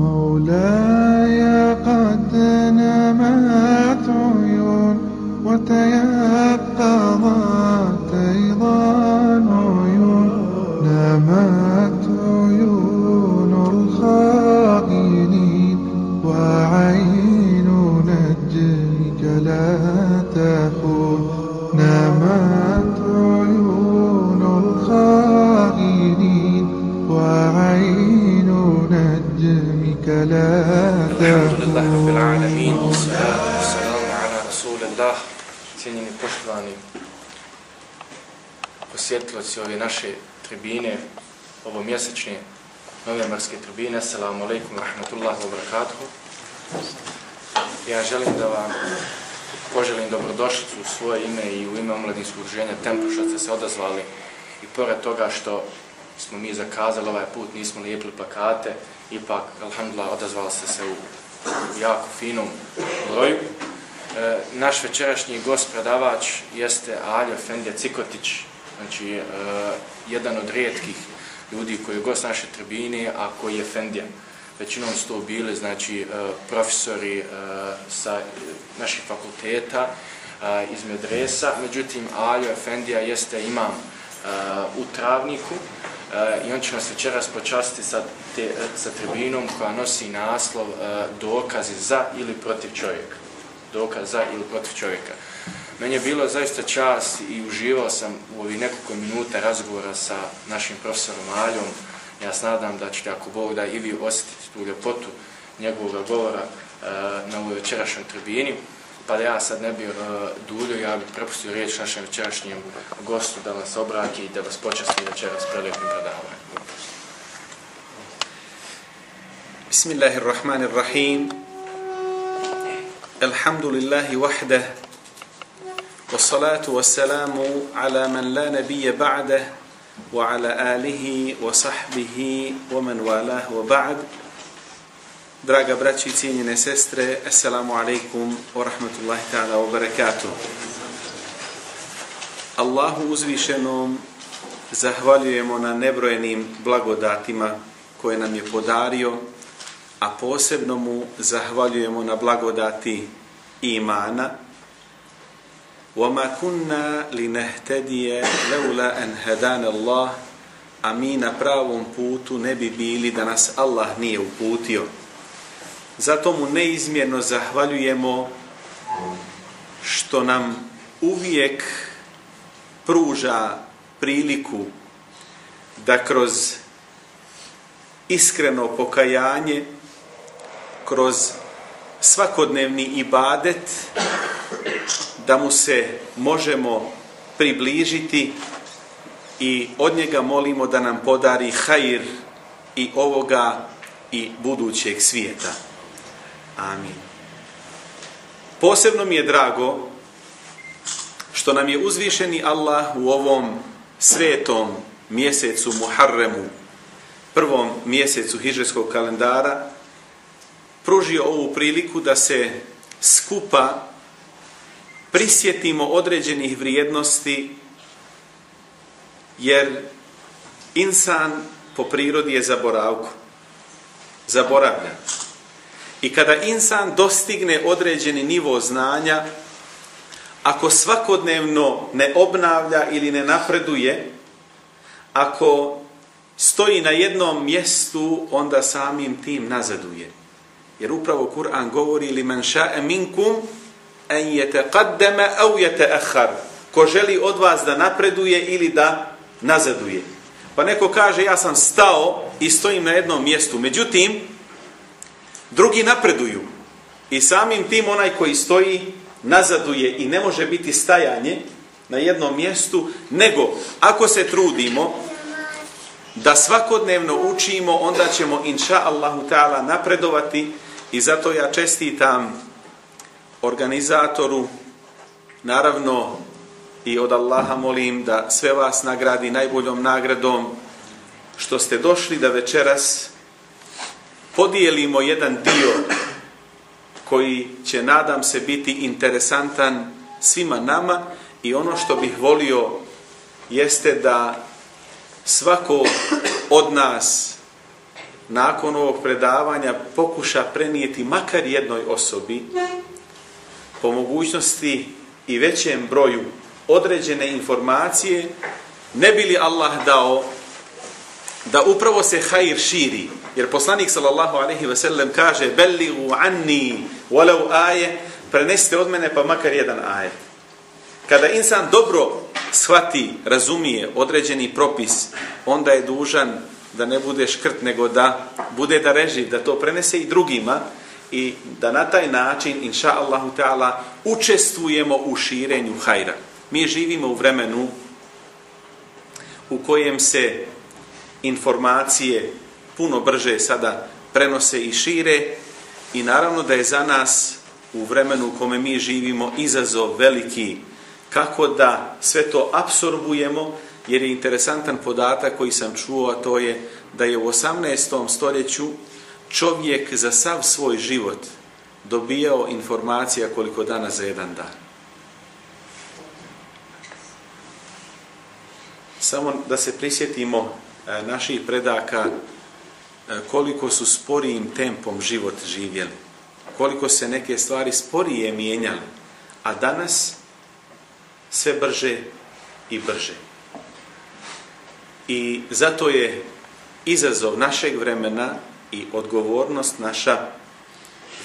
مولاي قد نمت عيون وتيقظت Alhamdulillah, Alamin, ala cijenjeni poštovani posjetiloci ove naše tribine, ovo mjesečne novinarske tribine, assalamu alaikum, rahmatullahi wa barakatuhu. Ja želim da vam poželim dobrodošlicu u svoje ime i u ime omladinskog udruženja Tempo što ste se odazvali. I pored toga što smo mi zakazali ovaj put, nismo lijepili plakate, ipak, alhamdulillah, odazvali ste se u, u jako finom broju. E, naš večerašnji gost predavač jeste Aljo Fendija Cikotić, znači e, jedan od rijetkih ljudi koji je gost naše tribine, a koji je Fendija. Većinom su to bili znači, e, profesori e, sa naših fakulteta e, iz medresa, međutim Aljo Efendija jeste imam u Travniku i on će nas večeras počastiti sa, te, sa tribinom koja nosi naslov e, dokazi za ili protiv čovjeka dokaz za ili protiv čovjeka. Meni je bilo zaista čast i uživao sam u ovih nekoliko minuta razgovora sa našim profesorom Aljom. Ja se nadam da ćete, ako Bog da, i vi osjetiti tu ljepotu njegovog govora na ovoj večerašnjoj tribini Pa da ja sad ne bi e, duljio, ja bih prepustio riječ našem večerašnjem gostu da vas obrati i da vas počasti večeras prelijepim predavanjem. بسم الله الرحمن الرحيم الحمد لله وحده والصلاة والسلام على من لا نبي بعده وعلى آله وصحبه ومن والاه وبعد Draga braći i cijenjene sestre, Assalamu alaikum wa rahmatullahi ta'ala wa barakatuh. Allahu uzvišenom zahvaljujemo na nebrojenim blagodatima koje nam je podario, a posebno mu zahvaljujemo na blagodati imana. وَمَا كُنَّا لِنَهْتَدِيَ لَوْلَا أَنْ هَدَانَ اللَّهِ A mi na pravom putu ne bi bili da nas Allah nije uputio. Zato mu neizmjerno zahvaljujemo što nam uvijek pruža priliku da kroz iskreno pokajanje kroz svakodnevni ibadet da mu se možemo približiti i od njega molimo da nam podari hajir i ovoga i budućeg svijeta. Amin. Posebno mi je drago što nam je uzvišeni Allah u ovom svetom mjesecu Muharremu, prvom mjesecu hiđarskog kalendara, pružio ovu priliku da se skupa prisjetimo određenih vrijednosti, jer insan po prirodi je zaboravku. Zaboravlja. I kada insan dostigne određeni nivo znanja, ako svakodnevno ne obnavlja ili ne napreduje, ako stoji na jednom mjestu, onda samim tim nazaduje. Jer upravo Kur'an govori li man ša'e minkum en yataqaddama aw yata'akhkhar. Ko želi od vas da napreduje ili da nazaduje. Pa neko kaže ja sam stao i stojim na jednom mjestu. Međutim, drugi napreduju. I samim tim onaj koji stoji nazaduje i ne može biti stajanje na jednom mjestu, nego ako se trudimo da svakodnevno učimo, onda ćemo inša Allahu ta'ala napredovati i zato ja čestitam organizatoru, naravno i od Allaha molim da sve vas nagradi najboljom nagradom što ste došli da večeras podijelimo jedan dio koji će, nadam se, biti interesantan svima nama i ono što bih volio jeste da svako od nas nakon ovog predavanja pokuša prenijeti makar jednoj osobi po mogućnosti i većem broju određene informacije, ne bi li Allah dao da upravo se hajir širi. Jer poslanik sallallahu alaihi ve sellem kaže belligu anni walau aje, prenesite od mene pa makar jedan ajet. Kada insan dobro shvati, razumije određeni propis, onda je dužan da ne bude škrt, nego da bude da reži, da to prenese i drugima i da na taj način, inša Allahu ta'ala, učestvujemo u širenju hajra. Mi živimo u vremenu u kojem se informacije puno brže sada prenose i šire i naravno da je za nas u vremenu u kome mi živimo izazov veliki kako da sve to apsorbujemo jer je interesantan podatak koji sam čuo, a to je da je u 18. stoljeću čovjek za sav svoj život dobijao informacija koliko dana za jedan dan. Samo da se prisjetimo e, naših predaka koliko su sporijim tempom život živjeli. Koliko se neke stvari sporije mijenjali. A danas sve brže i brže. I zato je izazov našeg vremena i odgovornost naša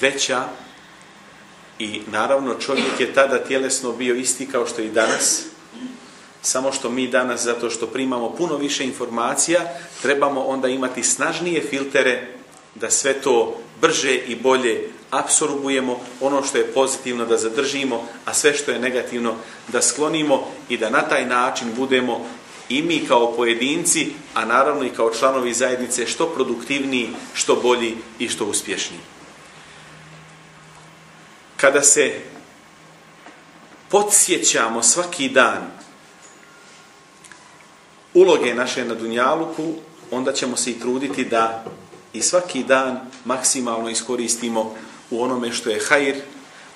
veća i naravno čovjek je tada tjelesno bio isti kao što i danas, samo što mi danas, zato što primamo puno više informacija, trebamo onda imati snažnije filtere da sve to brže i bolje apsorbujemo, ono što je pozitivno da zadržimo, a sve što je negativno da sklonimo i da na taj način budemo i mi kao pojedinci, a naravno i kao članovi zajednice što produktivniji, što bolji i što uspješniji. Kada se podsjećamo svaki dan uloge naše na Dunjaluku, onda ćemo se i truditi da i svaki dan maksimalno iskoristimo u onome što je hajr,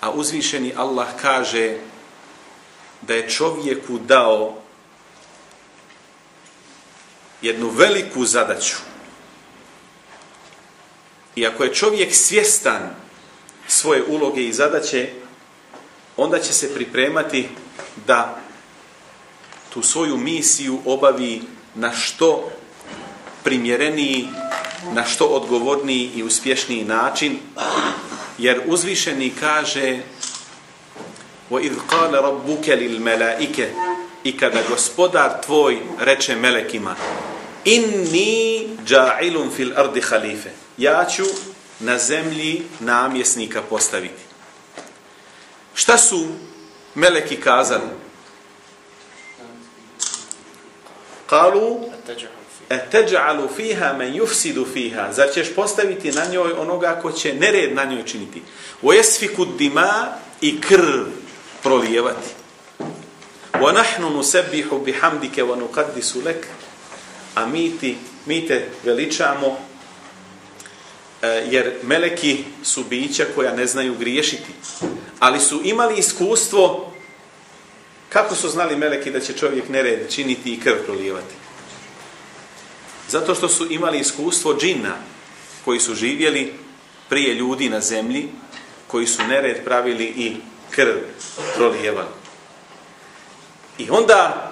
a uzvišeni Allah kaže da je čovjeku dao jednu veliku zadaću. I ako je čovjek svjestan svoje uloge i zadaće, onda će se pripremati da tu svoju misiju obavi na što primjereniji, na što odgovorniji i uspješniji način, jer uzvišeni kaže وَإِذْ قَالَ رَبُّكَ لِلْمَلَائِكَ I kada gospodar tvoj reče melekima Inni dža'ilun fil ardi halife. Ja ću na zemlji namjesnika postaviti. Šta su meleki kazali? Kalu Eteđa'alu fiha men yufsidu fiha. Zar ćeš postaviti na njoj onoga ko će nered na njoj činiti? O jesfiku dima i krv prolijevati. Wa nahnu nusabbihu bihamdike wa nuqaddisu lek a mi, ti, mi te veličamo e, jer meleki su bića koja ne znaju griješiti. Ali su imali iskustvo kako su znali meleki da će čovjek nered činiti i krv prolijevati. Zato što su imali iskustvo džina koji su živjeli prije ljudi na zemlji, koji su nered pravili i krv prolijevali. I onda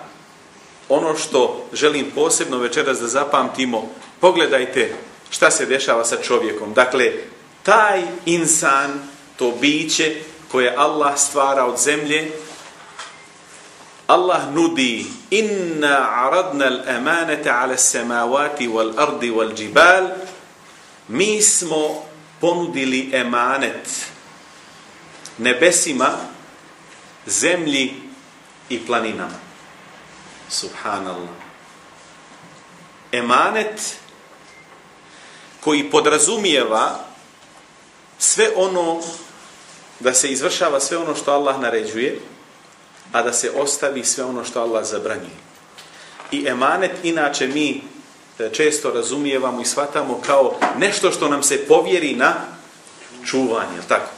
ono što želim posebno večeras da zapamtimo, pogledajte šta se dešava sa čovjekom. Dakle, taj insan, to biće koje Allah stvara od zemlje, Allah nudi inna aradna al-amanata ala samawati wal ardi wal jibal mi smo ponudili emanet nebesima zemlji i planinama Subhanallah. Emanet koji podrazumijeva sve ono da se izvršava sve ono što Allah naređuje, a da se ostavi sve ono što Allah zabranjuje. I emanet inače mi e, često razumijevamo i shvatamo kao nešto što nam se povjeri na čuvanje, tako?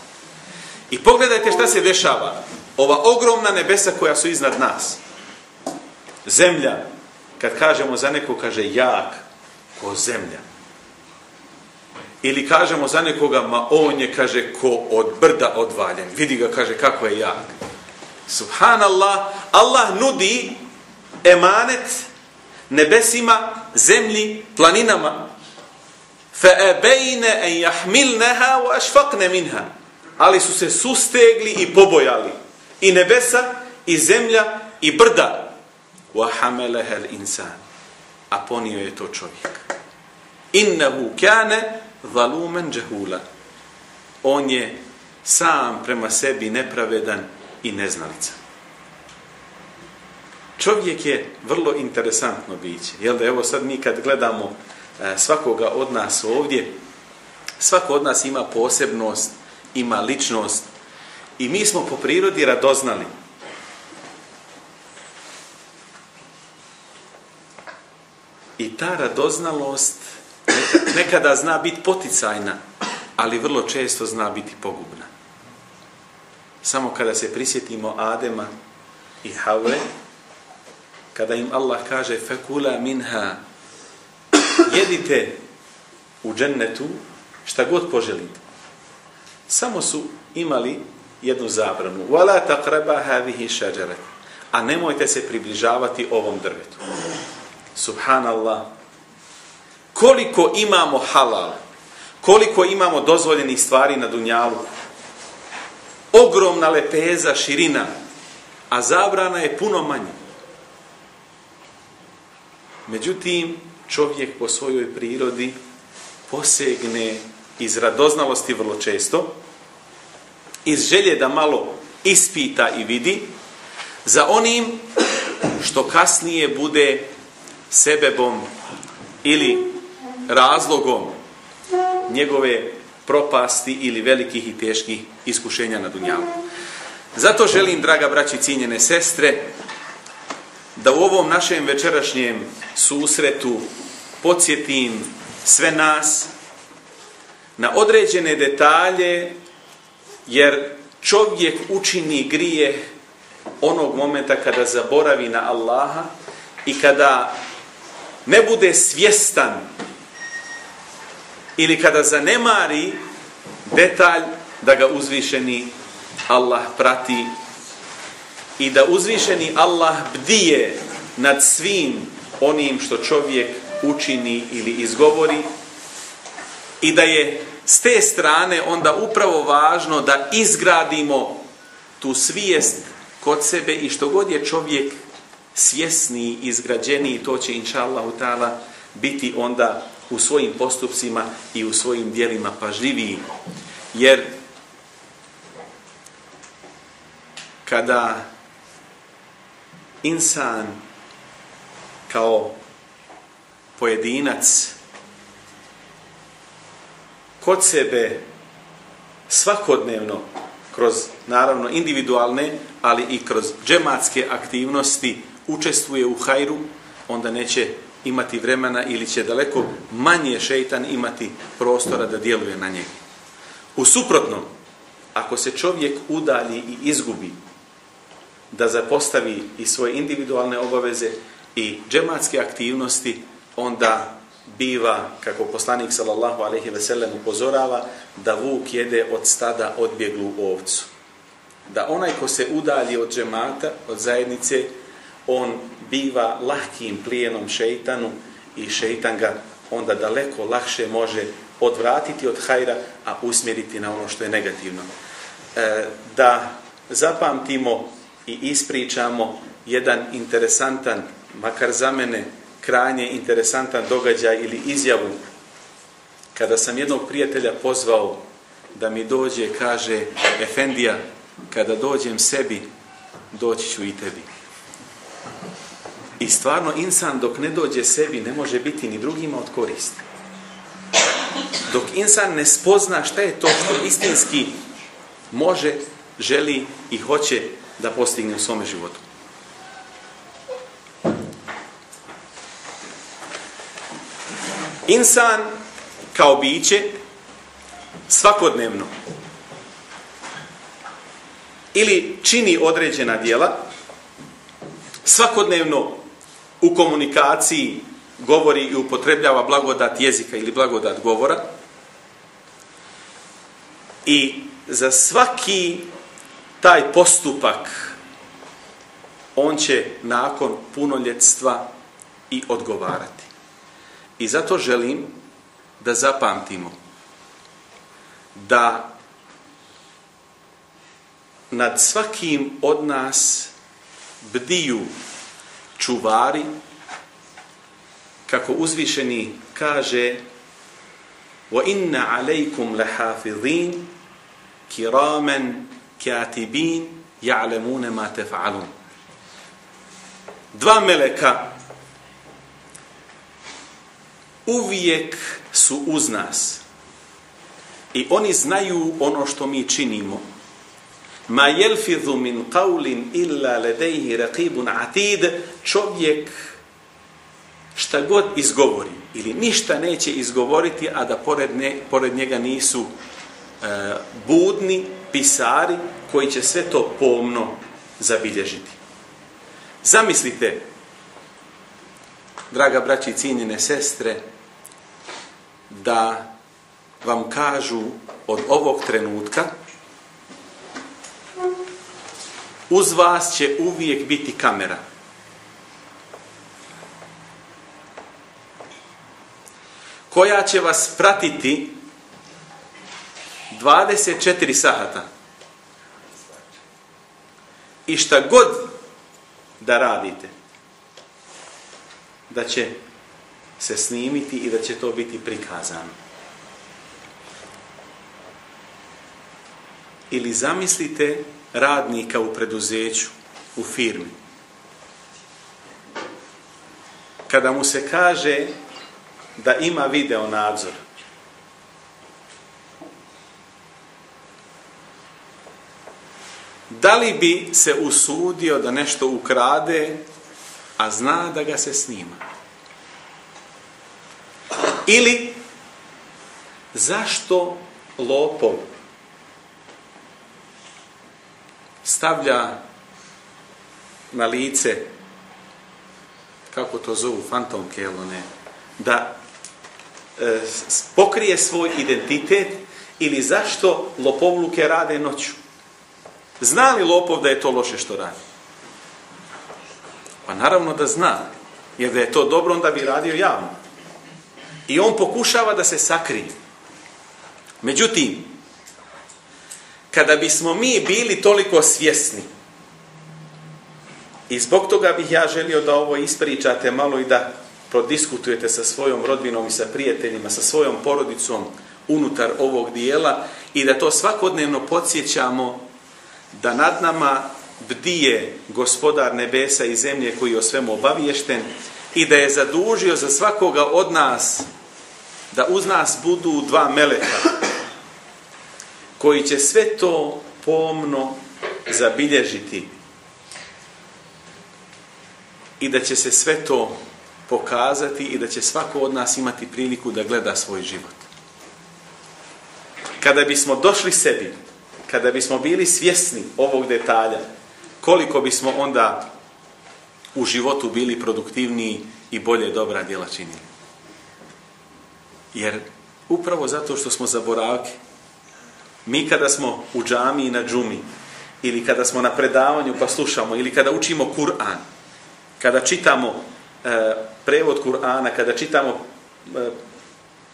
I pogledajte šta se dešava. Ova ogromna nebesa koja su iznad nas zemlja, kad kažemo za neko, kaže jak ko zemlja. Ili kažemo za nekoga, ma on je, kaže, ko od brda odvaljen. Vidi ga, kaže, kako je jak. Subhanallah, Allah nudi emanet nebesima, zemlji, planinama. فَأَبَيْنَ أَنْ يَحْمِلْنَهَا وَأَشْفَقْنَ مِنْهَا Ali su se sustegli i pobojali. I nebesa, i zemlja, i brda. وَحَمَلَهَا الْإِنسَانِ A ponio je to čovjek. إِنَّهُ كَانَ ظَلُومًا جَهُولًا On je sam prema sebi nepravedan i neznalica. Čovjek je vrlo interesantno biće. Jel da evo sad mi kad gledamo e, svakoga od nas ovdje, svako od nas ima posebnost, ima ličnost i mi smo po prirodi radoznali. I ta radoznalost nekada zna biti poticajna, ali vrlo često zna biti pogubna. Samo kada se prisjetimo Adema i Havre, kada im Allah kaže fekula minha jedite u džennetu šta god poželite. Samo su imali jednu zabranu. Wala taqraba hadhihi shajarat. A nemojte se približavati ovom drvetu. Subhanallah. Koliko imamo halal, koliko imamo dozvoljenih stvari na dunjalu, ogromna lepeza, širina, a zabrana je puno manja. Međutim, čovjek po svojoj prirodi posegne iz radoznalosti vrlo često, iz želje da malo ispita i vidi, za onim što kasnije bude sebebom ili razlogom njegove propasti ili velikih i teških iskušenja na dunjalu. Zato želim, draga braći cijenjene sestre, da u ovom našem večerašnjem susretu podsjetim sve nas na određene detalje, jer čovjek učini grije onog momenta kada zaboravi na Allaha i kada ne bude svjestan ili kada zanemari detalj da ga uzvišeni Allah prati i da uzvišeni Allah bdije nad svim onim što čovjek učini ili izgovori i da je s te strane onda upravo važno da izgradimo tu svijest kod sebe i što god je čovjek svjesniji, izgrađeniji, to će inša ta'ala biti onda u svojim postupcima i u svojim dijelima pažljiviji. Jer kada insan kao pojedinac kod sebe svakodnevno kroz naravno individualne, ali i kroz džematske aktivnosti učestvuje u hajru, onda neće imati vremena ili će daleko manje šeitan imati prostora da djeluje na njega. U suprotnom, ako se čovjek udalji i izgubi da zapostavi i svoje individualne obaveze i džematske aktivnosti, onda biva, kako poslanik sallallahu alaihi ve sellem upozorava, da vuk jede od stada odbjeglu ovcu. Da onaj ko se udalji od džemata, od zajednice, on biva lahkim plijenom šeitanu i šeitan ga onda daleko lakše može odvratiti od hajra, a usmjeriti na ono što je negativno. E, da zapamtimo i ispričamo jedan interesantan, makar za mene, krajnje interesantan događaj ili izjavu. Kada sam jednog prijatelja pozvao da mi dođe, kaže, Efendija, kada dođem sebi, doći ću i tebi. I stvarno, insan dok ne dođe sebi, ne može biti ni drugima od koristi. Dok insan ne spozna šta je to što istinski može, želi i hoće da postigne u svome životu. Insan kao biće svakodnevno ili čini određena dijela, svakodnevno u komunikaciji govori i upotrebljava blagodat jezika ili blagodat govora, I za svaki taj postupak on će nakon punoljetstva i odgovarati. I zato želim da zapamtimo da nad svakim od nas bdiju čuvari, kako uzvišeni kaže وَإِنَّ عَلَيْكُمْ لَحَافِظِينَ كِرَامًا كَاتِبِينَ يَعْلَمُونَ مَا تَفْعَلُونَ Dva meleka uvijek su uz nas i oni znaju ono što mi činimo. Ma jelfidhu min qawlin illa ledejhi raqibun atid, čovjek šta god izgovori ili ništa neće izgovoriti, a da pored, ne, pored njega nisu e, budni pisari koji će sve to pomno zabilježiti. Zamislite, draga braći i cijenjene sestre, da vam kažu od ovog trenutka uz vas će uvijek biti kamera. Koja će vas pratiti 24 sahata. I šta god da radite, da će se snimiti i da će to biti prikazano. Ili zamislite radnika u preduzeću, u firmi. Kada mu se kaže da ima video nadzor, da li bi se usudio da nešto ukrade, a zna da ga se snima? Ili zašto lopov stavlja na lice kako to zovu fantomke ili ne da e, pokrije svoj identitet ili zašto lopovluke rade noću? Zna li lopov da je to loše što radi? Pa naravno da zna jer da je to dobro onda bi radio javno. I on pokušava da se sakrije. Međutim kada bismo mi bili toliko svjesni. I zbog toga bih ja želio da ovo ispričate malo i da prodiskutujete sa svojom rodbinom i sa prijateljima, sa svojom porodicom unutar ovog dijela i da to svakodnevno podsjećamo da nad nama bdije gospodar nebesa i zemlje koji je o svemu obaviješten i da je zadužio za svakoga od nas da uz nas budu dva meleka koji će sve to pomno zabilježiti i da će se sve to pokazati i da će svako od nas imati priliku da gleda svoj život. Kada bismo došli sebi, kada bismo bili svjesni ovog detalja, koliko bismo onda u životu bili produktivniji i bolje dobra djela činili. Jer upravo zato što smo zaboravki, Mi kada smo u džami na džumi, ili kada smo na predavanju pa slušamo, ili kada učimo Kur'an, kada čitamo e, prevod Kur'ana, kada čitamo e,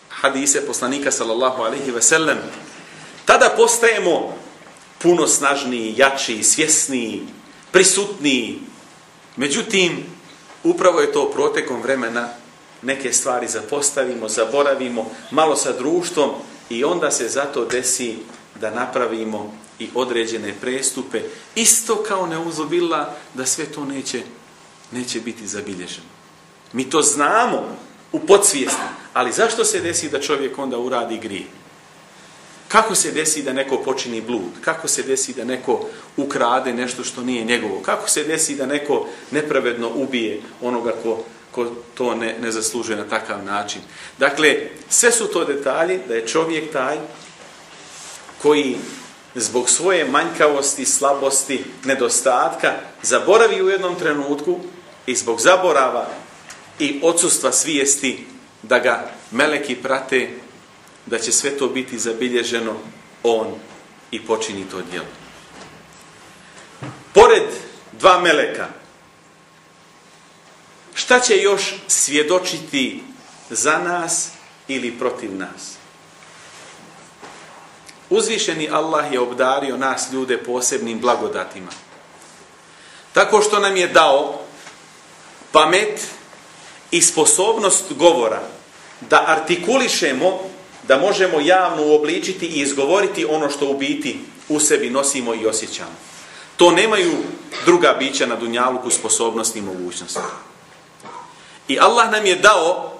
hadise poslanika sallallahu alaihi ve sellem, tada postajemo puno snažniji, jači, svjesniji, prisutniji. Međutim, upravo je to protekom vremena neke stvari zapostavimo, zaboravimo, malo sa društvom i onda se zato desi da napravimo i određene prestupe, isto kao neuzubila da sve to neće, neće biti zabilježeno. Mi to znamo u podsvijesti, ali zašto se desi da čovjek onda uradi grije? Kako se desi da neko počini blud? Kako se desi da neko ukrade nešto što nije njegovo? Kako se desi da neko nepravedno ubije onoga ko, ko to ne, ne zaslužuje na takav način? Dakle, sve su to detalji da je čovjek taj koji zbog svoje manjkavosti, slabosti, nedostatka zaboravi u jednom trenutku i zbog zaborava i odsustva svijesti da ga meleki prate, da će sve to biti zabilježeno, on i počini to djelo. Pored dva meleka, šta će još svjedočiti za nas ili protiv nas? Uzvišeni Allah je obdario nas ljude posebnim blagodatima. Tako što nam je dao pamet i sposobnost govora da artikulišemo, da možemo javno uobličiti i izgovoriti ono što u biti u sebi nosimo i osjećamo. To nemaju druga bića na dunjaluku sposobnosti i mogućnosti. I Allah nam je dao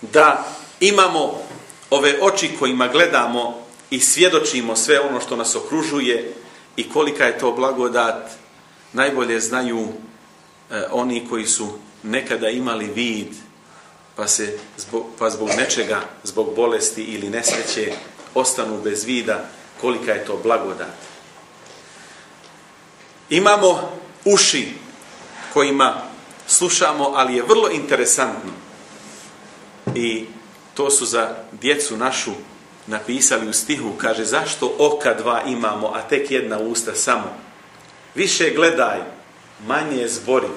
da imamo ove oči kojima gledamo i svjedočimo sve ono što nas okružuje i kolika je to blagodat najbolje znaju e, oni koji su nekada imali vid pa se zbog, pa zbog nečega, zbog bolesti ili nesreće ostanu bez vida kolika je to blagodat. Imamo uši kojima slušamo, ali je vrlo interesantno. I to su za djecu našu napisali u stihu, kaže zašto oka dva imamo, a tek jedna usta samo. Više gledaj, manje zbori.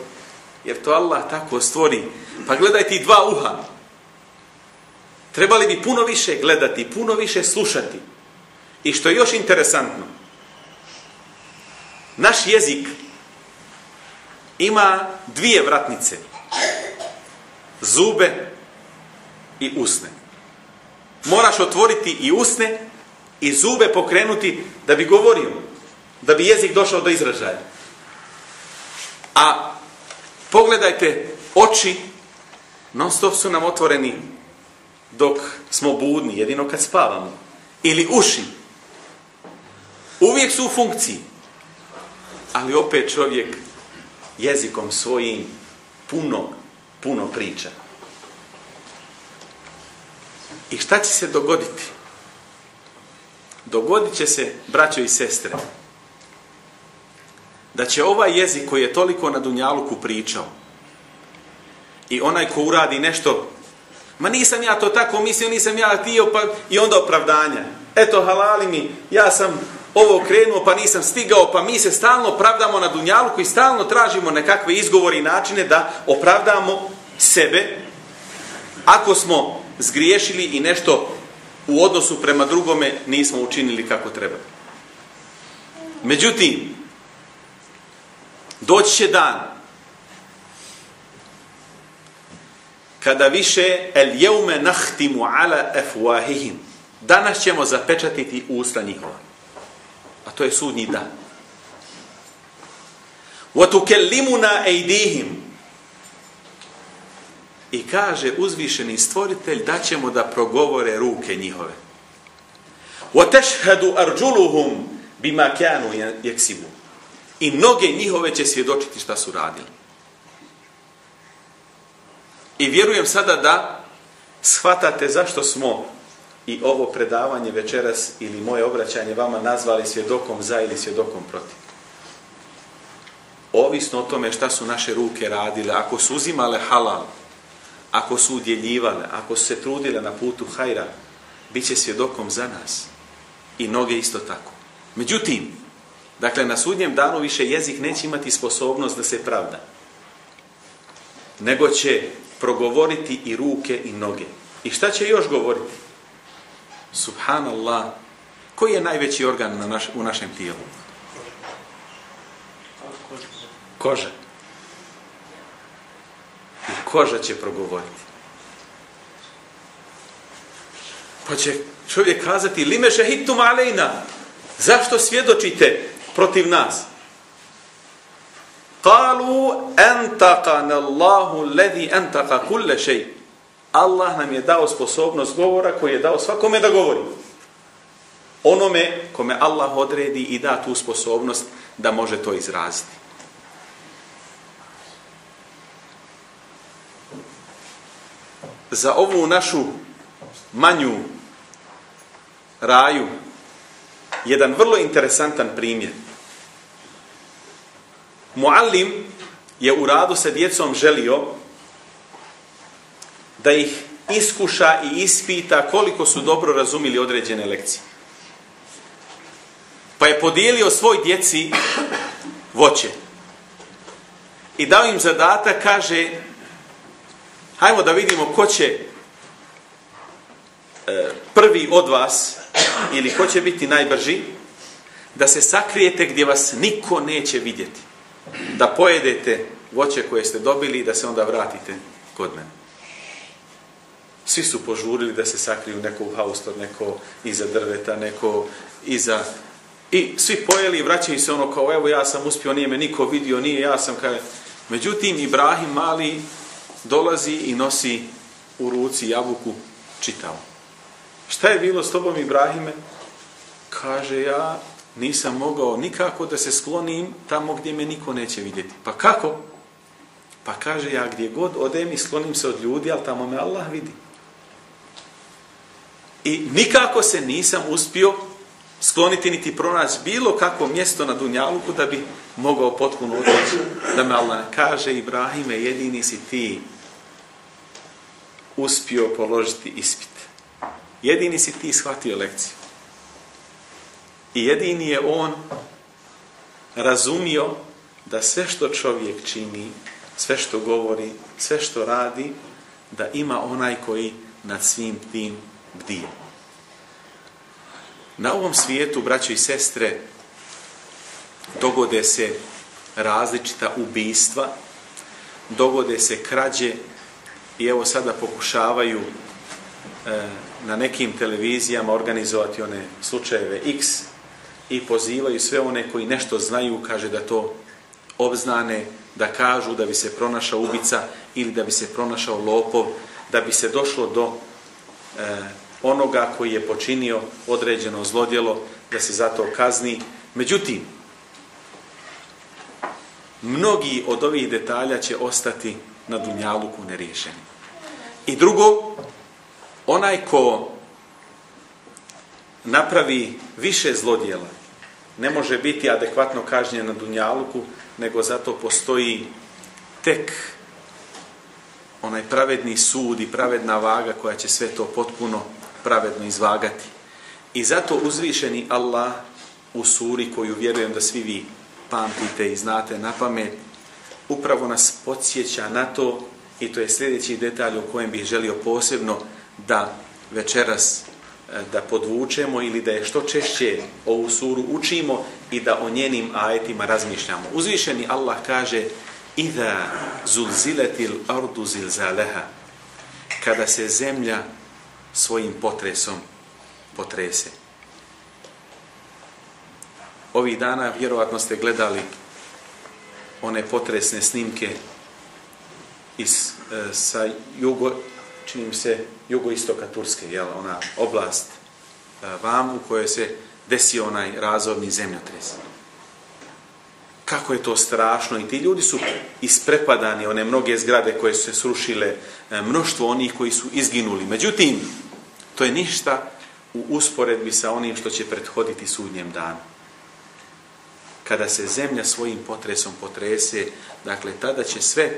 Jer to Allah tako stvori. Pa gledaj ti dva uha. Trebali bi puno više gledati, puno više slušati. I što je još interesantno, naš jezik ima dvije vratnice. Zube i usne. Moraš otvoriti i usne i zube pokrenuti da bi govorio, da bi jezik došao do izražaja. A pogledajte, oči non stop su nam otvoreni dok smo budni, jedino kad spavamo. Ili uši. Uvijek su u funkciji. Ali opet čovjek jezikom svojim puno, puno priča. I šta će se dogoditi? Dogodit će se, braćo i sestre, da će ovaj jezik koji je toliko na Dunjaluku pričao i onaj ko uradi nešto ma nisam ja to tako mislio, nisam ja htio pa i onda opravdanja. Eto halali mi, ja sam ovo krenuo pa nisam stigao, pa mi se stalno pravdamo na Dunjaluku i stalno tražimo nekakve izgovori i načine da opravdamo sebe ako smo zgriješili i nešto u odnosu prema drugome nismo učinili kako treba. Međutim, doći će dan kada više el jeume nahtimu ala efuahihim. Danas ćemo zapečatiti usta njihova. A to je sudnji dan. Wa ejdihim I kaže uzvišeni stvoritelj da ćemo da progovore ruke njihove. وَتَشْهَدُ أَرْجُلُهُمْ بِمَا كَانُوا يَكْسِبُونَ I noge njihove će svjedočiti šta su radili. I vjerujem sada da shvatate zašto smo i ovo predavanje večeras ili moje obraćanje vama nazvali svjedokom za ili svjedokom protiv. Ovisno o tome šta su naše ruke radile, ako su uzimale halal, ako su udjeljivale, ako su se trudile na putu hajra, bit će svjedokom za nas. I noge isto tako. Međutim, dakle, na sudnjem danu više jezik neće imati sposobnost da se pravda. Nego će progovoriti i ruke i noge. I šta će još govoriti? Subhanallah. Koji je najveći organ na naš, u našem tijelu? Koža. Koža će progovoriti. Pa će čovjek kazati, lime šehitum alejna, zašto svjedočite protiv nas? Kalu entaqana Allahu ledhi entaqa kulle šej. Allah nam je dao sposobnost govora koji je dao svakome da govori. Onome kome Allah odredi i da tu sposobnost da može to izraziti. Za ovu našu manju raju jedan vrlo interesantan primjer. Muallim je u radu sa djecom želio da ih iskuša i ispita koliko su dobro razumili određene lekcije. Pa je podijelio svoj djeci voće. I dao im zadatak, kaže, hajmo da vidimo ko će e, prvi od vas, ili ko će biti najbrži, da se sakrijete gdje vas niko neće vidjeti. Da pojedete voće koje ste dobili i da se onda vratite kod mene. Svi su požurili da se sakriju neko u haustor, neko iza drveta, neko iza... I svi pojeli i vraćaju se ono kao, evo ja sam uspio, nije me niko vidio, nije ja sam kao... Međutim, Ibrahim mali dolazi i nosi u ruci jabuku čitao. Šta je bilo s tobom, Ibrahime? Kaže, ja nisam mogao nikako da se sklonim tamo gdje me niko neće vidjeti. Pa kako? Pa kaže, ja gdje god odem i sklonim se od ljudi, ali tamo me Allah vidi. I nikako se nisam uspio skloniti niti pronaći bilo kakvo mjesto na Dunjaluku da bi mogao potpuno otići. Da me Allah kaže, Ibrahime, jedini si ti uspio položiti ispit. Jedini si ti shvatio lekciju. I jedini je on razumio da sve što čovjek čini, sve što govori, sve što radi, da ima onaj koji nad svim tim bdije. Na ovom svijetu, braćo i sestre, dogode se različita ubijstva, dogode se krađe i evo sada pokušavaju e, na nekim televizijama organizovati one slučajeve X i pozivaju sve one koji nešto znaju, kaže da to obznane, da kažu da bi se pronašao ubica ili da bi se pronašao lopov, da bi se došlo do e, onoga koji je počinio određeno zlodjelo, da se zato kazni. Međutim, mnogi od ovih detalja će ostati na Dunjaluku neriješeni. I drugo, onaj ko napravi više zlodjela, ne može biti adekvatno kažnjen na Dunjaluku, nego zato postoji tek onaj pravedni sud i pravedna vaga koja će sve to potpuno pravedno izvagati. I zato uzvišeni Allah u suri koju vjerujem da svi vi pamtite i znate na pamet, upravo nas podsjeća na to i to je sljedeći detalj o kojem bih želio posebno da večeras e, da podvučemo ili da je što češće ovu suru učimo i da o njenim ajetima razmišljamo. Uzvišeni Allah kaže Iza zulziletil ardu zilzaleha kada se zemlja svojim potresom potrese. Ovih dana vjerovatno ste gledali one potresne snimke iz, e, sa jugo, čini se, jugoistoka Turske, jel, ona oblast e, vam u kojoj se desio onaj razorni zemljotres. Kako je to strašno i ti ljudi su isprepadani, one mnoge zgrade koje su se srušile, e, mnoštvo onih koji su izginuli. Međutim, to je ništa u usporedbi sa onim što će prethoditi sudnjem danu. Kada se zemlja svojim potresom potrese, dakle, tada će sve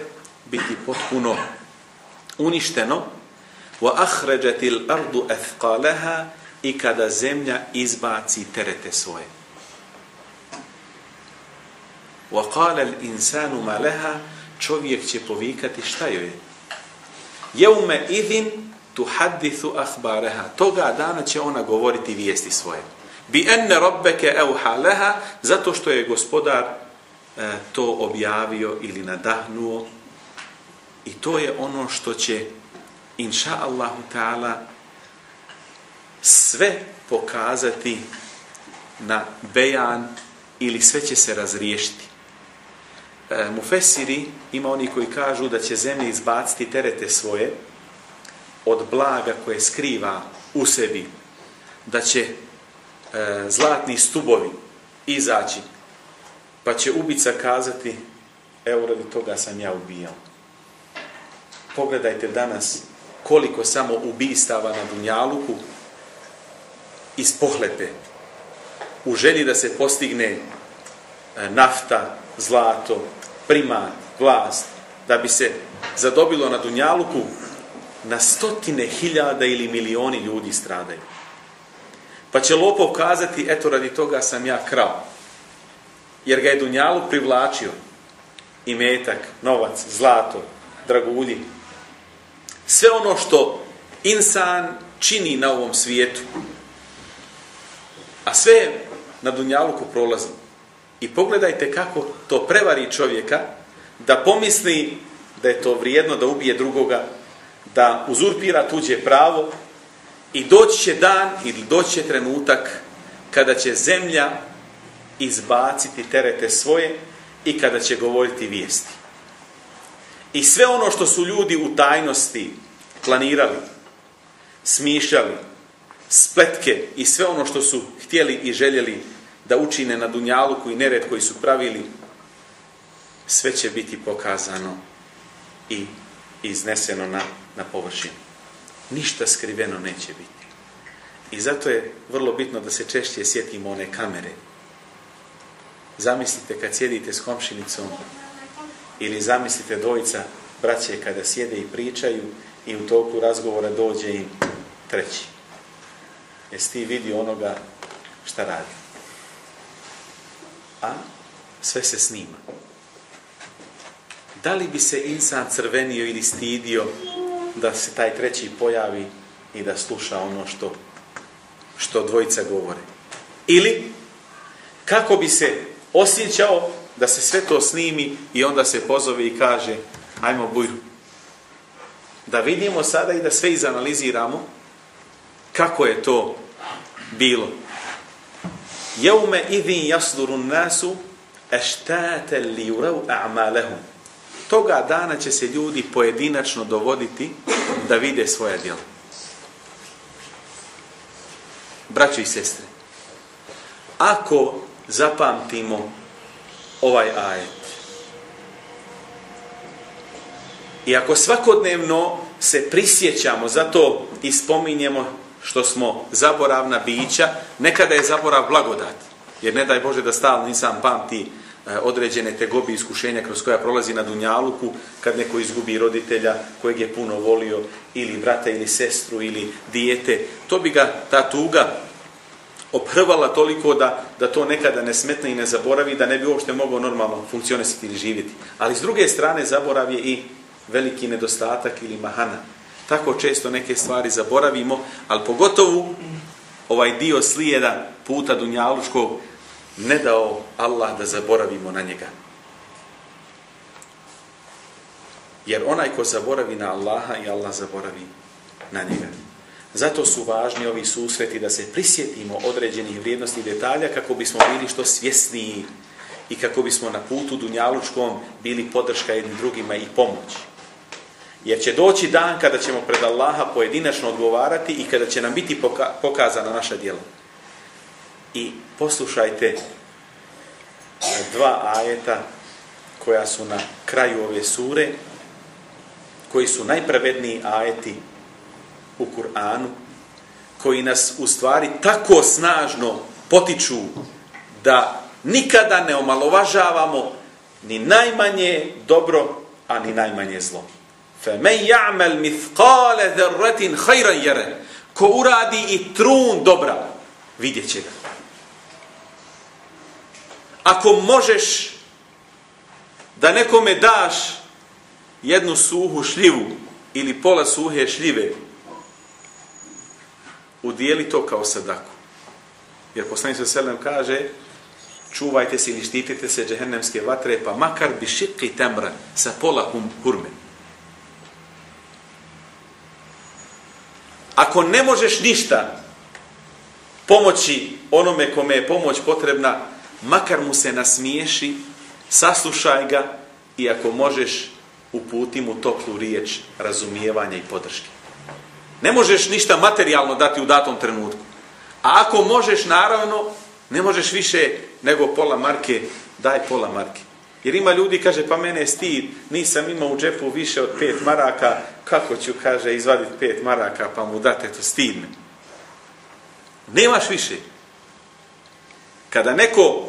biti potpuno uništeno, akhrajatil ardu athqalaha i kada zemlja izbaci terete svoje. Al insanu ma laha čovjek će povikati šta joj je. Jeume idhin tuhaddithu akhbaraha. Toga dana će ona govoriti vijesti svoje. Bi enne rabbeke euha leha, zato što je gospodar e, to objavio ili nadahnuo. I to je ono što će, inša Allahu ta'ala, sve pokazati na bejan ili sve će se razriješiti. E, mufesiri ima oni koji kažu da će zemlje izbaciti terete svoje, od blaga koje skriva u sebi, da će e, zlatni stubovi izaći, pa će ubica kazati, evo radi toga sam ja ubijao. Pogledajte danas koliko samo ubistava na Dunjaluku iz pohlepe, u želji da se postigne e, nafta, zlato, primat, vlast, da bi se zadobilo na Dunjaluku na stotine hiljada ili milioni ljudi stradaju. Pa će lopov kazati, eto radi toga sam ja krao. Jer ga je Dunjalu privlačio. I metak, novac, zlato, dragulji. Sve ono što insan čini na ovom svijetu. A sve je na Dunjaluku prolazi. I pogledajte kako to prevari čovjeka da pomisli da je to vrijedno da ubije drugoga, da uzurpira tuđe pravo i doći će dan ili doći će trenutak kada će zemlja izbaciti terete svoje i kada će govoriti vijesti. I sve ono što su ljudi u tajnosti planirali, smišljali, spletke i sve ono što su htjeli i željeli da učine na Dunjaluku i nered koji su pravili, sve će biti pokazano i izneseno na, na površinu. Ništa skriveno neće biti. I zato je vrlo bitno da se češće sjetimo one kamere. Zamislite kad sjedite s komšinicom ili zamislite dvojica braće kada sjede i pričaju i u toku razgovora dođe im treći. Jesi ti vidio onoga šta radi? A sve se snima. Da li bi se insan crvenio ili stidio da se taj treći pojavi i da sluša ono što, što dvojica govore? Ili kako bi se osjećao da se sve to snimi i onda se pozove i kaže ajmo bujru. Da vidimo sada i da sve izanaliziramo kako je to bilo. Jeume idin jasduru nasu eštate li urav a'malehum. Toga dana će se ljudi pojedinačno dovoditi da vide svoja djela. Braćo i sestre, ako zapamtimo ovaj ajet i ako svakodnevno se prisjećamo, zato i spominjemo što smo zaboravna bića, nekada je zaborav blagodat. Jer ne daj Bože da stalno nisam pamti određene tegobi iskušenja kroz koja prolazi na Dunjaluku, kad neko izgubi roditelja kojeg je puno volio, ili brata, ili sestru, ili dijete. To bi ga, ta tuga, oprvala toliko da, da to nekada ne smetne i ne zaboravi, da ne bi uopšte mogao normalno funkcionisati ili živjeti. Ali s druge strane, zaborav je i veliki nedostatak ili mahana. Tako često neke stvari zaboravimo, ali pogotovo ovaj dio slijeda puta Dunjalučkog ne dao Allah da zaboravimo na njega. Jer onaj ko zaboravi na Allaha i Allah zaboravi na njega. Zato su važni ovi susreti da se prisjetimo određenih vrijednosti i detalja kako bismo bili što svjesniji i kako bismo na putu Dunjalučkom bili podrška jednim drugima i pomoć. Jer će doći dan kada ćemo pred Allaha pojedinačno odgovarati i kada će nam biti pokazana naša djela. I poslušajte dva ajeta koja su na kraju ove sure, koji su najpravedniji ajeti u Kur'anu, koji nas u stvari tako snažno potiču da nikada ne omalovažavamo ni najmanje dobro, a ni najmanje zlo. فَمَنْ يَعْمَلْ مِثْقَالَ ذَرَّةٍ خَيْرًا يَرَ Ko uradi i trun dobra, vidjet će ga. Ako možeš da nekome daš jednu suhu šljivu ili pola suhe šljive, udijeli to kao sadaku. Jer poslanik se selem kaže čuvajte se ili štitite se džehennemske vatre, pa makar bi šikli temra sa pola hurme. Ako ne možeš ništa pomoći onome kome je pomoć potrebna, makar mu se nasmiješi, saslušaj ga i ako možeš uputi mu toplu riječ razumijevanja i podrške. Ne možeš ništa materijalno dati u datom trenutku. A ako možeš, naravno, ne možeš više nego pola marke, daj pola marke. Jer ima ljudi, kaže, pa mene je stid, nisam imao u džepu više od pet maraka, kako ću, kaže, izvaditi pet maraka, pa mu date to stid me. Nemaš više. Kada neko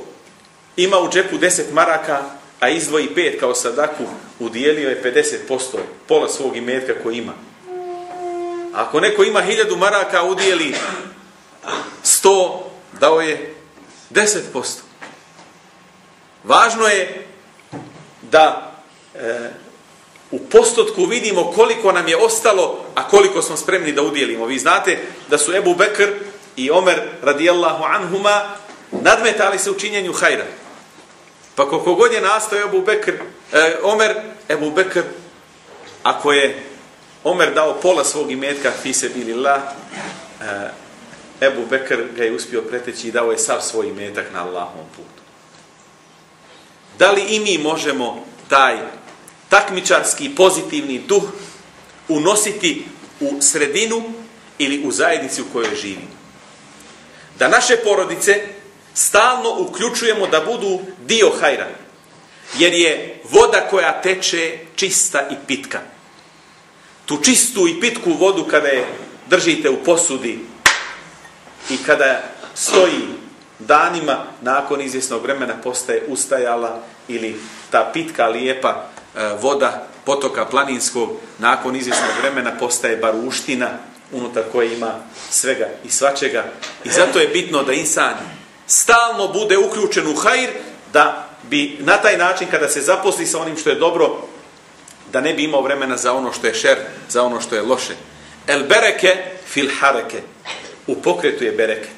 ima u džepu deset maraka, a izdvoji pet kao sadaku, udijelio je 50%, pola svog imetka koji ima. Ako neko ima hiljadu maraka, udijeli 100 100, dao je 10%. Važno je da e, u postotku vidimo koliko nam je ostalo, a koliko smo spremni da udjelimo. Vi znate da su Ebu Bekr i Omer radijallahu anhuma nadmetali se u činjenju hajra. Pa koliko god je nastao Ebu Bekr, e, Omer, Ebu Bekr, ako je Omer dao pola svog imetka fise bilillah, e, Ebu Bekr ga je uspio preteći i dao je sav svoj imetak na Allahom putu. Da li i mi možemo taj takmičarski pozitivni duh unositi u sredinu ili u zajednici u kojoj živimo? Da naše porodice stalno uključujemo da budu dio hajra. Jer je voda koja teče čista i pitka. Tu čistu i pitku vodu kada je držite u posudi i kada stoji danima, nakon izvjesnog vremena postaje ustajala ili ta pitka lijepa e, voda potoka planinskog nakon izvjesnog vremena postaje baruština unutar koje ima svega i svačega. I zato je bitno da insan stalno bude uključen u hajr, da bi na taj način kada se zaposli sa onim što je dobro, da ne bi imao vremena za ono što je šer, za ono što je loše. El bereke fil hareke. U pokretu je bereket.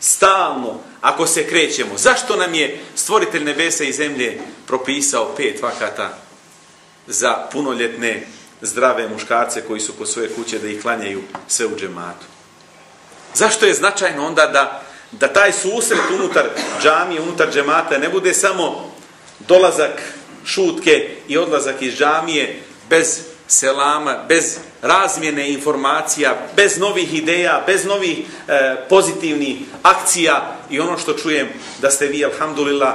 Stalno, ako se krećemo. Zašto nam je stvoritelj nebesa i zemlje propisao pet vakata za punoljetne zdrave muškarce koji su po svoje kuće da ih klanjaju sve u džematu? Zašto je značajno onda da da taj susret unutar džamije, unutar džemata ne bude samo dolazak šutke i odlazak iz džamije bez selama, bez razmjene informacija, bez novih ideja, bez novih e, pozitivnih akcija i ono što čujem da ste vi, alhamdulillah,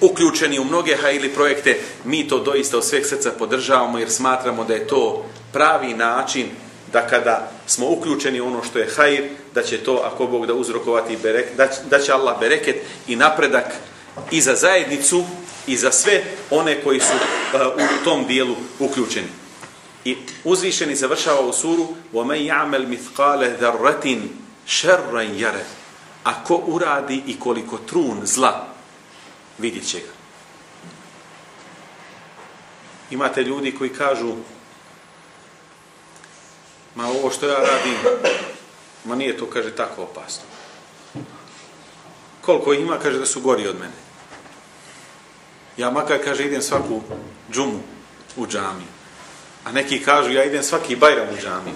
uključeni u mnoge hajli projekte, mi to doista od sveg srca podržavamo jer smatramo da je to pravi način da kada smo uključeni u ono što je hajr, da će to, ako Bog da uzrokovati berek, da, da će Allah bereket i napredak i za zajednicu i za sve one koji su uh, u tom dijelu uključeni. I uzvišeni završava u suru وَمَنْ يَعْمَلْ مِثْقَالَ ذَرَّةٍ شَرًّا يَرَ Ako uradi i koliko trun zla, vidjet će ga. Imate ljudi koji kažu ma ovo što ja radim, ma nije to, kaže, tako opasno. Koliko ima, kaže, da su gori od mene. Ja makar, kaže, idem svaku džumu u džamiju. A neki kažu, ja idem svaki bajram u džamiju.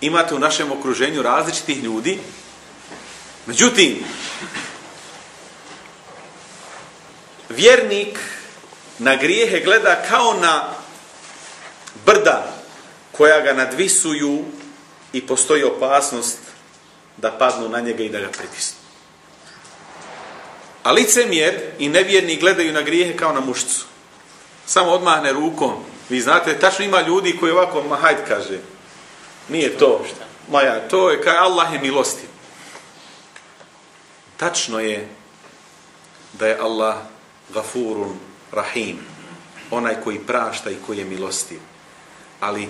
Imate u našem okruženju različitih ljudi, međutim, vjernik na grijehe gleda kao na brda koja ga nadvisuju i postoji opasnost da padnu na njega i da ga pritisnu. A licemjer i nevjerni gledaju na grijehe kao na mušcu. Samo odmahne rukom. Vi znate, tačno ima ljudi koji ovako, ma hajde kaže, nije to, maja, to je kaj Allah je milosti. Tačno je da je Allah gafurun rahim, onaj koji prašta i koji je milostiv. Ali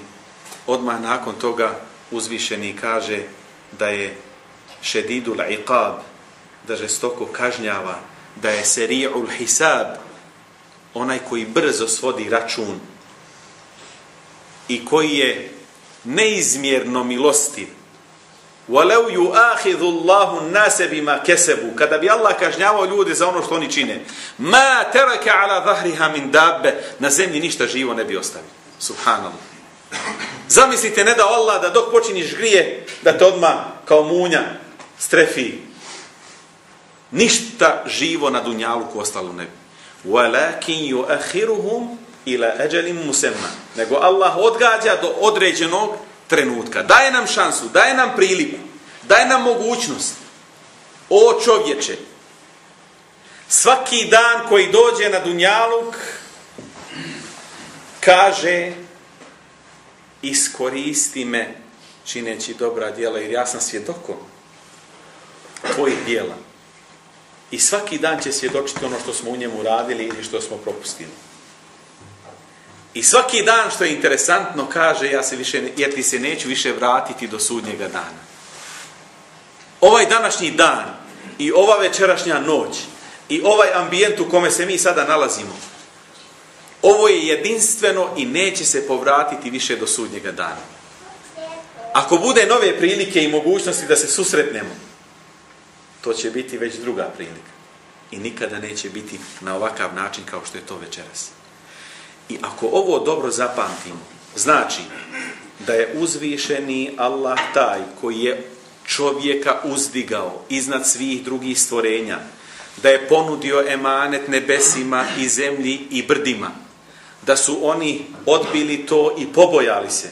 odmah nakon toga uzvišeni kaže da je šedidul iqab, da žestoko kažnjava, da je seri'ul hisab, onaj koji brzo svodi račun i koji je neizmjerno milostiv. وَلَوْ يُؤَخِذُ اللَّهُ النَّاسَ بِمَا كَسَبُوا Kada bi Allah kažnjavao ljude za ono što oni čine. مَا تَرَكَ عَلَى ظَهْرِهَا مِنْ دَابَ Na zemlji ništa živo ne bi ostavio. Subhanallah. Zamislite, ne da Allah da dok počiniš grije, da te odmah kao munja strefi. Ništa živo na dunjalu ko ostalo ne bi. وَلَكِنْ يُؤَخِرُهُمْ إِلَا أَجَلِمْ مُسَمَّا Nego Allah odgađa do određenog trenutka. Daje nam šansu, daje nam priliku, daje nam mogućnost. O čovječe, svaki dan koji dođe na dunjaluk kaže iskoristi me čineći dobra djela, jer ja sam svjedokom tvojih djela. I svaki dan će svjedočiti ono što smo u njemu radili ili što smo propustili. I svaki dan što je interesantno kaže ja se više, jer ti se neću više vratiti do sudnjega dana. današnji dan i ova večerašnja noć i ovaj ambijent u kome se mi sada nalazimo, ovo je jedinstveno i neće se povratiti više do sudnjega dana. Ako bude nove prilike i mogućnosti da se susretnemo, to će biti već druga prilika. I nikada neće biti na ovakav način kao što je to večeras. I ako ovo dobro zapamtimo, znači da je uzvišeni Allah taj koji je čovjeka uzdigao iznad svih drugih stvorenja, da je ponudio emanet nebesima i zemlji i brdima, da su oni odbili to i pobojali se,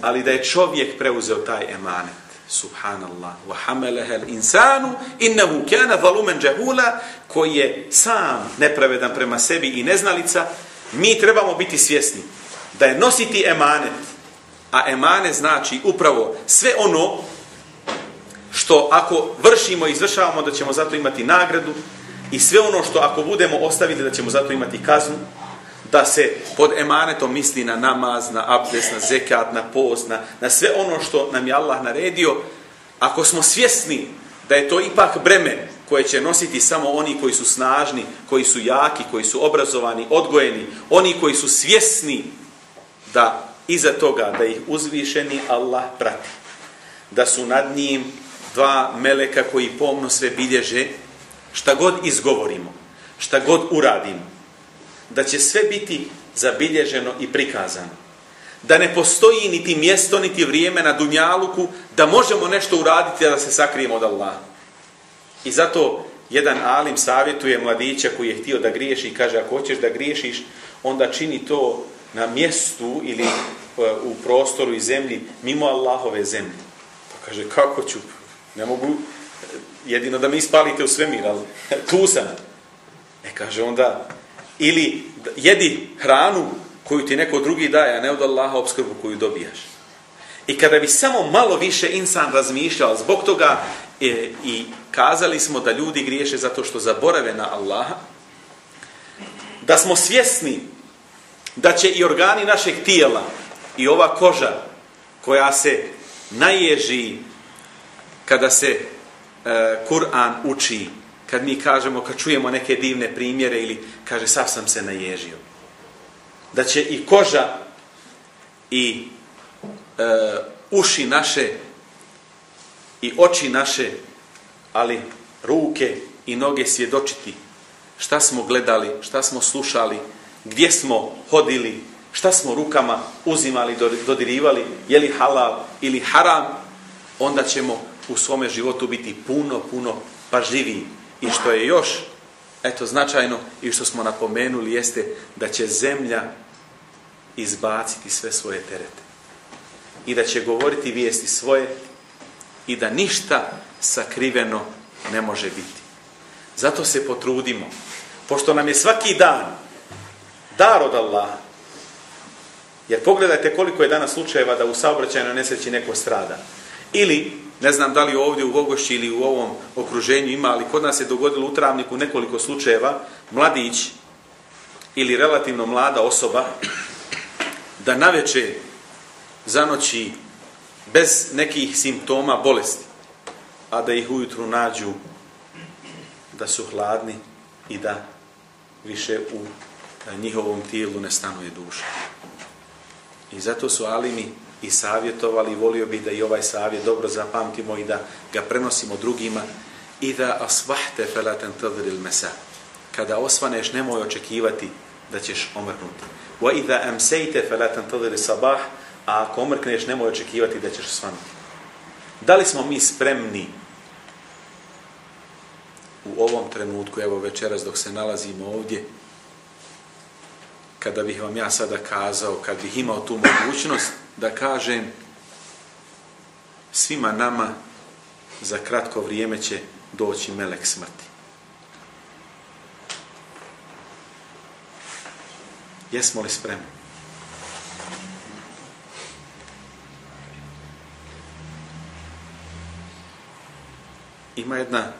ali da je čovjek preuzeo taj emanet. Subhanallah. Al-insanu innahu kana zaluman jahula koji je sam nepravedan prema sebi i neznalica. Mi trebamo biti svjesni da je nositi emanet, a emane znači upravo sve ono što ako vršimo i izvršavamo da ćemo zato imati nagradu i sve ono što ako budemo ostavili da ćemo zato imati kaznu, da se pod emanetom misli na namaz, na abdest, na zekat, na post, na, na sve ono što nam je Allah naredio, ako smo svjesni da je to ipak breme koje će nositi samo oni koji su snažni, koji su jaki, koji su obrazovani, odgojeni, oni koji su svjesni da iza toga da ih uzvišeni Allah prati. Da su nad njim dva meleka koji pomno sve bilježe, šta god izgovorimo, šta god uradimo, da će sve biti zabilježeno i prikazano. Da ne postoji niti mjesto, niti vrijeme na Dunjaluku da možemo nešto uraditi da se sakrijemo od Allaha. I zato jedan alim savjetuje mladića koji je htio da griješi i kaže ako hoćeš da griješiš, onda čini to na mjestu ili e, u prostoru i zemlji mimo Allahove zemlje. Pa kaže kako ću, ne mogu, jedino da mi ispalite u svemir, ali tu sam. E kaže onda, ili jedi hranu koju ti neko drugi daje, a ne od Allaha obskrbu koju dobijaš. I kada bi samo malo više insan razmišljao, zbog toga e, i kazali smo da ljudi griješe zato što zaborave na Allaha, da smo svjesni da će i organi našeg tijela i ova koža koja se naježi kada se e, Kur'an uči, kad mi kažemo, kad čujemo neke divne primjere ili kaže, sav sam se naježio. Da će i koža i e, uši naše i oči naše, ali ruke i noge svjedočiti šta smo gledali, šta smo slušali, gdje smo hodili, šta smo rukama uzimali, dodirivali, je li halal ili haram, onda ćemo u svome životu biti puno, puno pažljiviji. I što je još, eto, značajno i što smo napomenuli jeste da će zemlja izbaciti sve svoje terete. I da će govoriti vijesti svoje i da ništa sakriveno ne može biti. Zato se potrudimo. Pošto nam je svaki dan dar od Allaha. Jer pogledajte koliko je danas slučajeva da u saobraćajnoj nesreći neko strada. Ili, ne znam da li ovdje u Vogošći ili u ovom okruženju ima, ali kod nas je dogodilo u Travniku nekoliko slučajeva, mladić ili relativno mlada osoba da naveče zanoći bez nekih simptoma bolesti, a da ih ujutru nađu da su hladni i da više u njihovom tijelu ne stanuje duša. I zato su alimi i savjetovali, volio bih da i ovaj savjet dobro zapamtimo i da ga prenosimo drugima. I da asvahte felaten tadril mesa. Kada osvaneš, nemoj očekivati da ćeš omrknuti. Wa idha amsayta fala tantadhir sabah, a ako omrkneš nemoj očekivati da ćeš svanuti. Da li smo mi spremni u ovom trenutku, evo večeras dok se nalazimo ovdje, kada bih vam ja sada kazao, kad bih imao tu mogućnost da kažem svima nama za kratko vrijeme će doći melek smrti. Jesmo li spremni? Ima jedna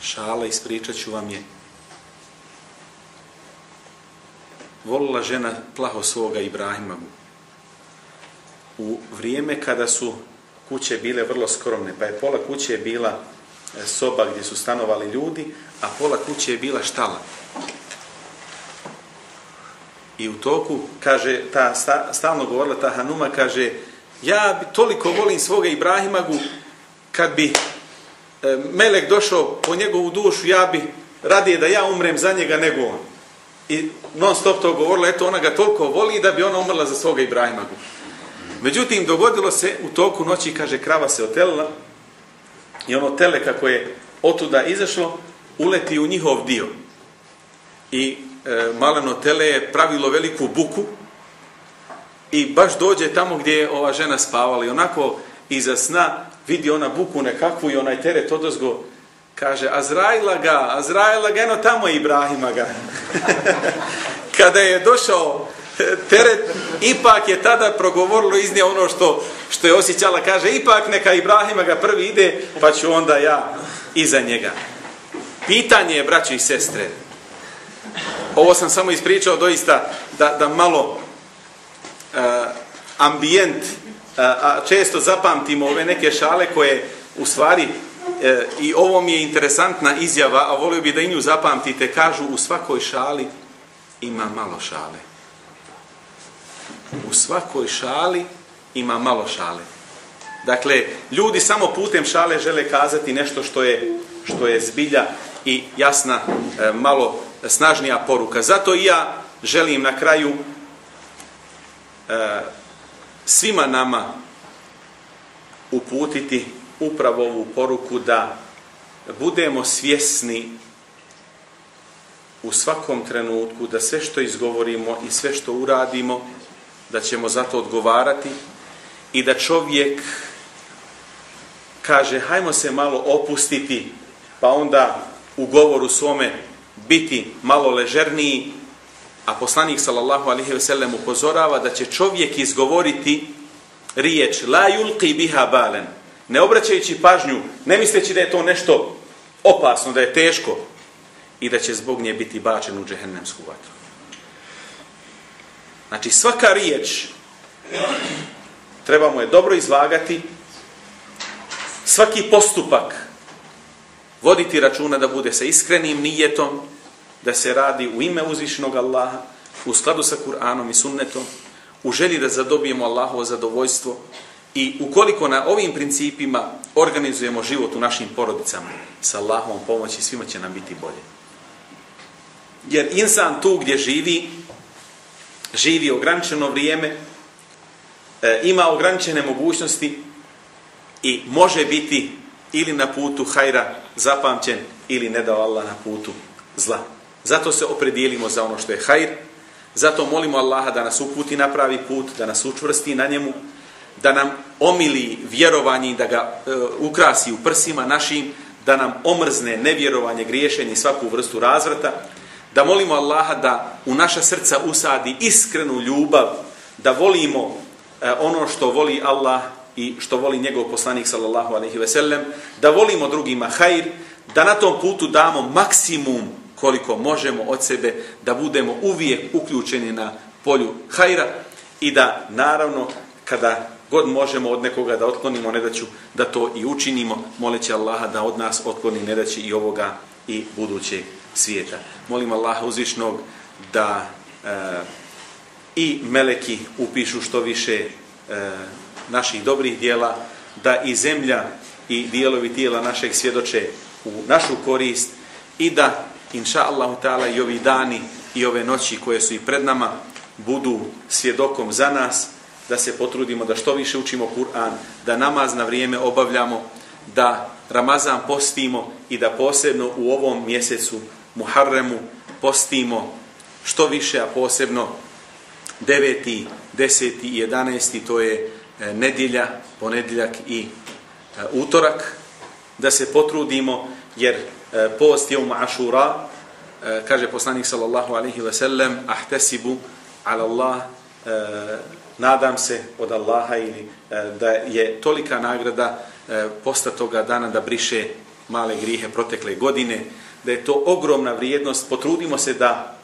šala, ispričat ću vam je. Volila žena plaho svoga Ibrahima u vrijeme kada su kuće bile vrlo skromne, pa je pola kuće bila e, soba gdje su stanovali ljudi, a pola kuće je bila štala. I u toku, kaže, ta sta, stalno govorila ta Hanuma, kaže, ja bi toliko volim svoga Ibrahimagu, kad bi e, Melek došao po njegovu dušu, ja bi radije da ja umrem za njega nego on. I non stop to govorila, eto ona ga toliko voli da bi ona umrla za svoga Ibrahimagu. Međutim, dogodilo se u toku noći, kaže, krava se otelila i ono tele kako je otuda izašlo, uleti u njihov dio. I e, maleno tele je pravilo veliku buku i baš dođe tamo gdje je ova žena spavala i onako iza sna vidi ona buku nekakvu i onaj teret odozgo kaže Azraila ga, Azraila ga, eno tamo je Ibrahima ga. Kada je došao teret, ipak je tada progovorilo iznije ono što, što je osjećala, kaže ipak neka Ibrahima ga prvi ide, pa ću onda ja iza njega. Pitanje je, i sestre, ovo sam samo ispričao doista da, da malo uh, ambijent, uh, a često zapamtimo ove neke šale koje u stvari uh, i ovo mi je interesantna izjava, a volio bi da i nju zapamtite, kažu u svakoj šali ima malo šale. U svakoj šali ima malo šale. Dakle, ljudi samo putem šale žele kazati nešto što je, što je zbilja i jasna, e, malo snažnija poruka. Zato i ja želim na kraju e, svima nama uputiti upravo ovu poruku da budemo svjesni u svakom trenutku da sve što izgovorimo i sve što uradimo da ćemo za to odgovarati i da čovjek kaže hajmo se opustiti opustiti pa onda u govoru svome biti malo ležerniji, a poslanik sallallahu alaihi ve sellem upozorava da će čovjek izgovoriti riječ la yulqi biha balen, ne obraćajući pažnju, ne misleći da je to nešto opasno, da je teško i da će zbog nje biti bačen u džehennemsku vatru. Znači svaka riječ trebamo je dobro izvagati, svaki postupak voditi računa da bude sa iskrenim nijetom, da se radi u ime uzvišnog Allaha, u skladu sa Kur'anom i sunnetom, u želji da zadobijemo Allahovo zadovoljstvo i ukoliko na ovim principima organizujemo život u našim porodicama, sa Allahovom pomoći svima će nam biti bolje. Jer insan tu gdje živi, živi ograničeno vrijeme, e, ima ograničene mogućnosti i može biti ili na putu hajra zapamćen ili ne dao Allah na putu zla. Zato se opredijelimo za ono što je hajr, zato molimo Allaha da nas uputi na pravi put, da nas učvrsti na njemu, da nam omili vjerovanje i da ga e, ukrasi u prsima našim, da nam omrzne nevjerovanje, griješenje i svaku vrstu razvrata, da molimo Allaha da u naša srca usadi iskrenu ljubav, da volimo e, ono što voli Allah i što voli njegov poslanik sallallahu alejhi ve sellem, da volimo drugima hajr, da na tom putu damo maksimum koliko možemo od sebe, da budemo uvijek uključeni na polju hajra i da naravno kada god možemo od nekoga da otklonimo nedaću, da to i učinimo, moleći Allaha da od nas otkloni nedaći i ovoga i budućeg svijeta. Molim Allaha uzvišnog da e, i meleki upišu što više e, naših dobrih dijela, da i zemlja i dijelovi tijela našeg svjedoče u našu korist i da, inša Allahu ta'ala, i ovi dani i ove noći koje su i pred nama budu svjedokom za nas, da se potrudimo da što više učimo Kur'an, da namaz na vrijeme obavljamo, da Ramazan postimo i da posebno u ovom mjesecu Muharremu postimo što više, a posebno 9. 10. i 11. to je E, nedjelja, ponedjeljak i e, utorak, da se potrudimo, jer e, post je u Ašura, kaže poslanik sallallahu alaihi ve sellem, ahtesibu ala Allah, nadam se od Allaha ili da je tolika nagrada posta toga dana da briše male grihe protekle godine, da je to ogromna vrijednost, potrudimo se da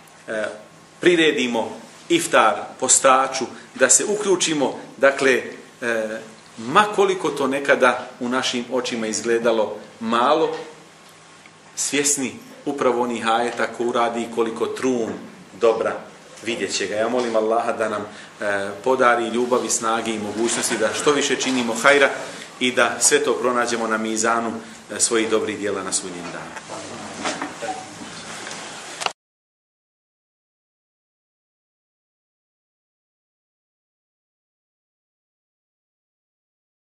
priredimo iftar postaču, da se uključimo, dakle, e, ma koliko to nekada u našim očima izgledalo malo, svjesni upravo onih ajeta ko uradi koliko trun dobra vidjet će ga. Ja molim Allaha da nam e, podari ljubavi, snage i mogućnosti da što više činimo hajra i da sve to pronađemo na mizanu e, svojih dobrih dijela na sudnjem danu.